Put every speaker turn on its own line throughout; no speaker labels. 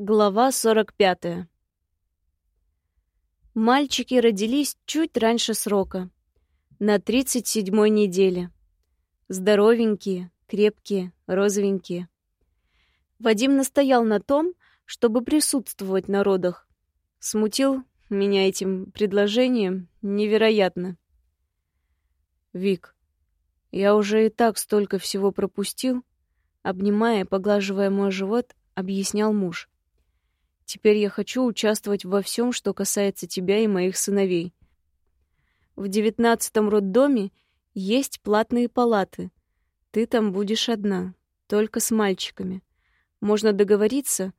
Глава 45. Мальчики родились чуть раньше срока, на 37-й неделе. Здоровенькие, крепкие, розовенькие. Вадим настоял на том, чтобы присутствовать на родах. Смутил меня этим предложением невероятно. «Вик, я уже и так столько всего пропустил», обнимая поглаживая мой живот, объяснял муж. Теперь я хочу участвовать во всем, что касается тебя и моих сыновей. В девятнадцатом роддоме есть платные палаты. Ты там будешь одна, только с мальчиками. Можно договориться,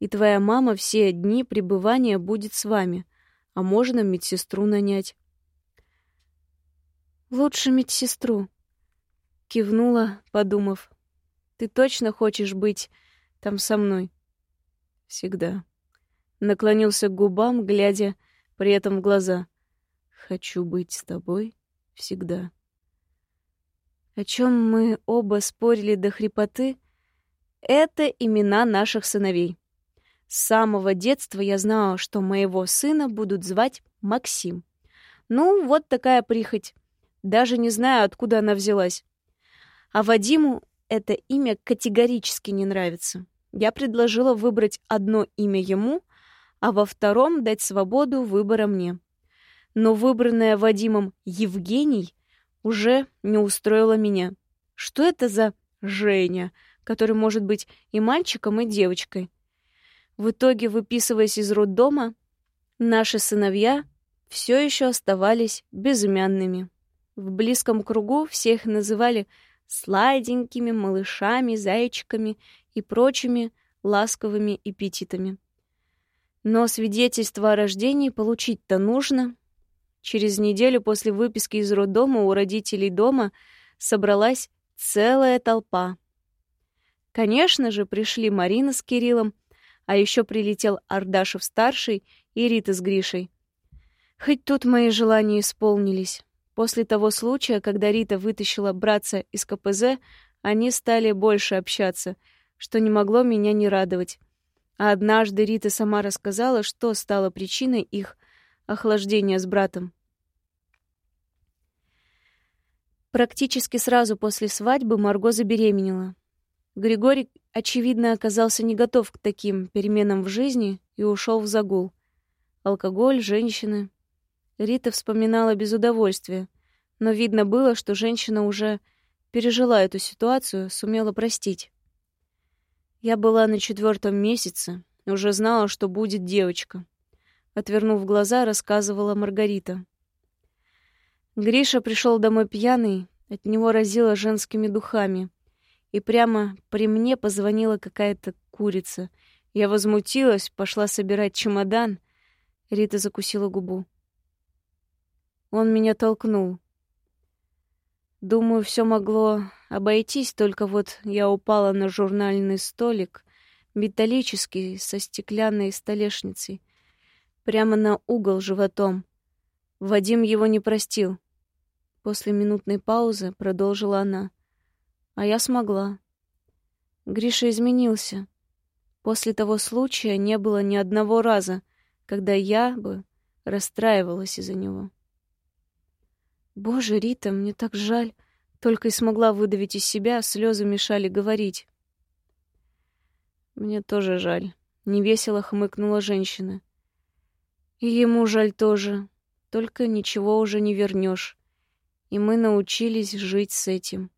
и твоя мама все дни пребывания будет с вами, а можно медсестру нанять. Лучше медсестру, кивнула, подумав. Ты точно хочешь быть там со мной? Всегда наклонился к губам, глядя при этом в глаза. «Хочу быть с тобой всегда». О чем мы оба спорили до хрипоты, это имена наших сыновей. С самого детства я знала, что моего сына будут звать Максим. Ну, вот такая прихоть. Даже не знаю, откуда она взялась. А Вадиму это имя категорически не нравится. Я предложила выбрать одно имя ему, а во втором дать свободу выбора мне. Но выбранная Вадимом Евгений уже не устроила меня. Что это за Женя, который может быть и мальчиком, и девочкой? В итоге, выписываясь из роддома, наши сыновья все еще оставались безымянными. В близком кругу всех называли сладенькими малышами, зайчиками и прочими ласковыми эпитетами. Но свидетельство о рождении получить-то нужно. Через неделю после выписки из роддома у родителей дома собралась целая толпа. Конечно же, пришли Марина с Кириллом, а еще прилетел Ардашев-старший и Рита с Гришей. Хоть тут мои желания исполнились. После того случая, когда Рита вытащила братца из КПЗ, они стали больше общаться, что не могло меня не радовать. А однажды Рита сама рассказала, что стало причиной их охлаждения с братом. Практически сразу после свадьбы Марго забеременела. Григорий, очевидно, оказался не готов к таким переменам в жизни и ушел в загул. Алкоголь, женщины. Рита вспоминала без удовольствия, но видно было, что женщина уже пережила эту ситуацию, сумела простить. Я была на четвертом месяце, уже знала, что будет девочка. Отвернув глаза, рассказывала Маргарита. Гриша пришел домой пьяный, от него разило женскими духами. И прямо при мне позвонила какая-то курица. Я возмутилась, пошла собирать чемодан. Рита закусила губу. Он меня толкнул. Думаю, все могло обойтись, только вот я упала на журнальный столик, металлический, со стеклянной столешницей, прямо на угол животом. Вадим его не простил. После минутной паузы продолжила она. А я смогла. Гриша изменился. После того случая не было ни одного раза, когда я бы расстраивалась из-за него. Боже, Рита, мне так жаль. Только и смогла выдавить из себя, слезы мешали говорить. Мне тоже жаль. Невесело хмыкнула женщина. И ему жаль тоже. Только ничего уже не вернешь. И мы научились жить с этим.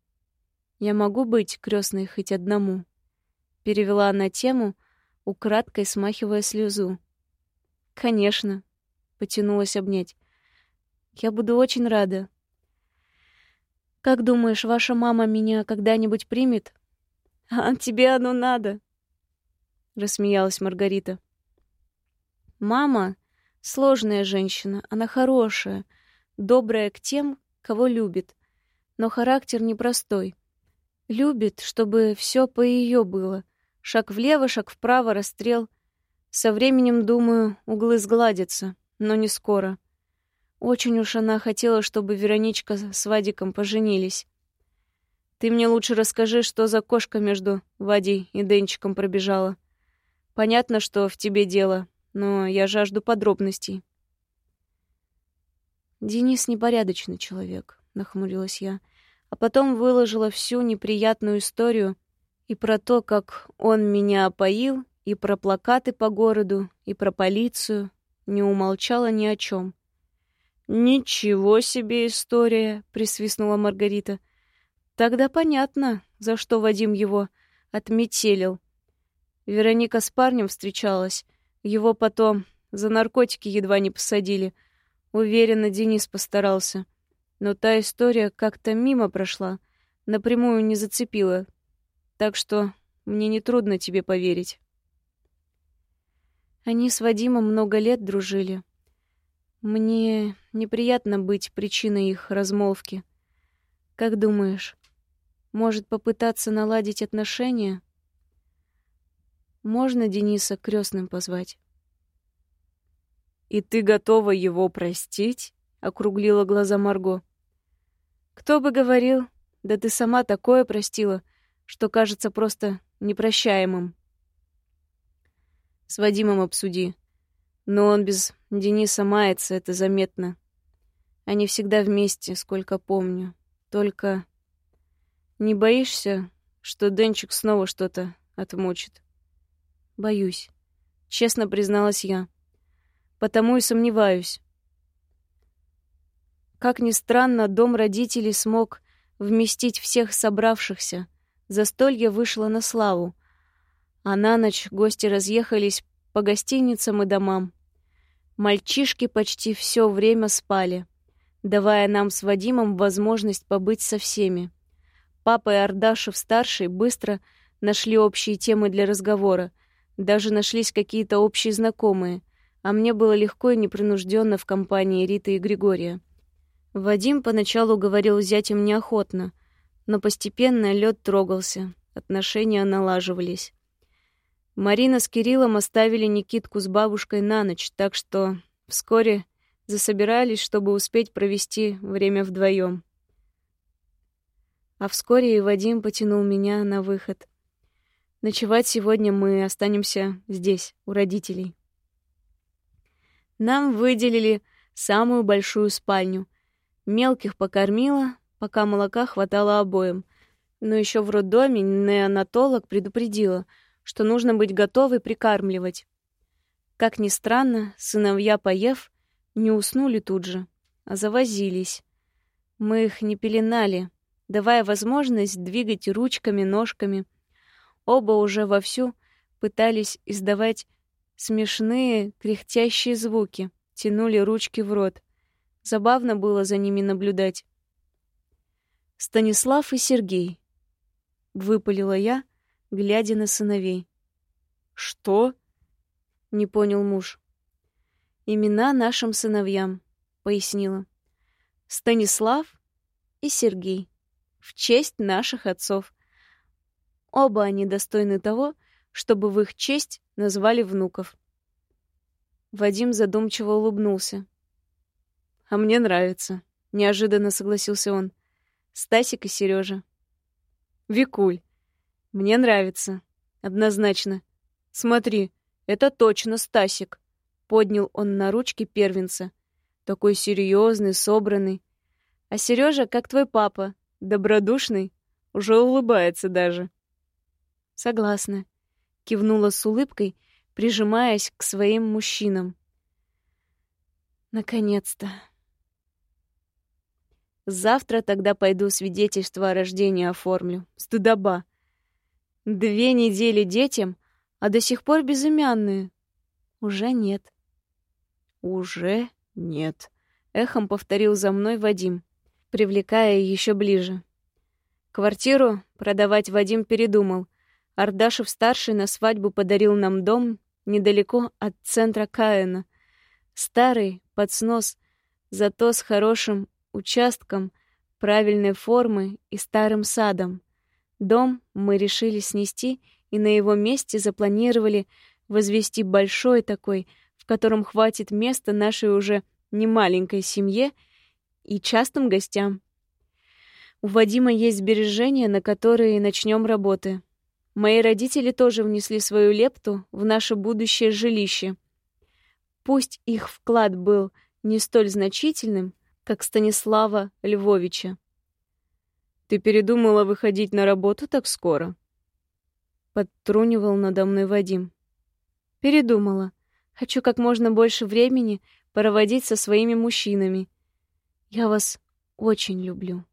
Я могу быть крестной хоть одному. Перевела она тему, украдкой смахивая слезу. Конечно, потянулась обнять. Я буду очень рада. Как думаешь, ваша мама меня когда-нибудь примет? А тебе оно надо? Рассмеялась Маргарита. Мама — сложная женщина, она хорошая, добрая к тем, кого любит, но характер непростой. Любит, чтобы все по ее было. Шаг влево, шаг вправо, расстрел. Со временем, думаю, углы сгладятся, но не скоро. Очень уж она хотела, чтобы Вероничка с Вадиком поженились. Ты мне лучше расскажи, что за кошка между Вадей и Денчиком пробежала. Понятно, что в тебе дело, но я жажду подробностей. Денис непорядочный человек, нахмурилась я, а потом выложила всю неприятную историю и про то, как он меня опоил, и про плакаты по городу, и про полицию, не умолчала ни о чем. «Ничего себе история!» — присвистнула Маргарита. «Тогда понятно, за что Вадим его отметелил. Вероника с парнем встречалась. Его потом за наркотики едва не посадили. Уверена, Денис постарался. Но та история как-то мимо прошла, напрямую не зацепила. Так что мне нетрудно тебе поверить». Они с Вадимом много лет дружили. Мне неприятно быть причиной их размолвки. Как думаешь, может попытаться наладить отношения? Можно Дениса крестным позвать?
И ты готова его простить? округлила глаза Марго.
Кто бы говорил, да ты сама такое простила, что кажется просто непрощаемым.
С Вадимом обсуди. Но он без Дениса мается, это заметно. Они всегда вместе, сколько помню. Только не боишься, что Денчик снова что-то отмучит?
Боюсь, честно призналась я. Потому и сомневаюсь. Как ни странно, дом родителей смог вместить всех собравшихся. Застолье вышло на славу. А на ночь гости разъехались по гостиницам и домам. Мальчишки почти все время спали, давая нам с Вадимом возможность побыть со всеми. Папа и Ардашев-старший быстро нашли общие темы для разговора, даже нашлись какие-то общие знакомые, а мне было легко и непринужденно в компании Риты и Григория. Вадим поначалу говорил зятем неохотно, но постепенно лед трогался, отношения налаживались. Марина с Кириллом оставили Никитку с бабушкой на ночь, так что вскоре засобирались, чтобы успеть провести время вдвоем. А вскоре и Вадим потянул меня на выход. Ночевать сегодня мы останемся здесь, у родителей. Нам выделили самую большую спальню. Мелких покормила, пока молока хватало обоим. Но еще в роддоме неонатолог предупредила — что нужно быть готовой прикармливать. Как ни странно, сыновья, поев, не уснули тут же, а завозились. Мы их не пеленали, давая возможность двигать ручками, ножками. Оба уже вовсю пытались издавать смешные кряхтящие звуки, тянули ручки в рот. Забавно было за ними наблюдать. Станислав и Сергей. Выпалила я, глядя на сыновей.
«Что?»
— не понял муж. «Имена нашим сыновьям», — пояснила. «Станислав и Сергей. В честь наших отцов. Оба они достойны того, чтобы в их честь назвали внуков». Вадим задумчиво улыбнулся.
«А мне нравится», — неожиданно согласился он. «Стасик и Сережа. «Викуль, мне нравится. Однозначно. Смотри, это точно Стасик. Поднял он на ручки первенца. Такой серьезный, собранный. А Сережа, как твой папа, добродушный, уже улыбается даже.
Согласна. Кивнула с улыбкой, прижимаясь к своим мужчинам. Наконец-то. Завтра тогда пойду свидетельство о рождении оформлю. Стыдоба. Две недели детям, а до сих пор безымянные. Уже нет.
Уже нет.
Эхом повторил за мной Вадим, привлекая еще ближе. Квартиру продавать Вадим передумал. Ардашев-старший на свадьбу подарил нам дом недалеко от центра Каина. Старый, под снос, зато с хорошим участком, правильной формы и старым садом. Дом мы решили снести и на его месте запланировали возвести большой такой, в котором хватит места нашей уже немаленькой семье и частым гостям. У Вадима есть сбережения, на которые начнем работы. Мои родители тоже внесли свою лепту в наше будущее жилище. Пусть их вклад был не столь значительным, как Станислава Львовича. «Ты передумала выходить на работу так скоро?» Подтрунивал надо мной Вадим. «Передумала. Хочу как можно больше времени проводить со своими мужчинами. Я вас очень люблю».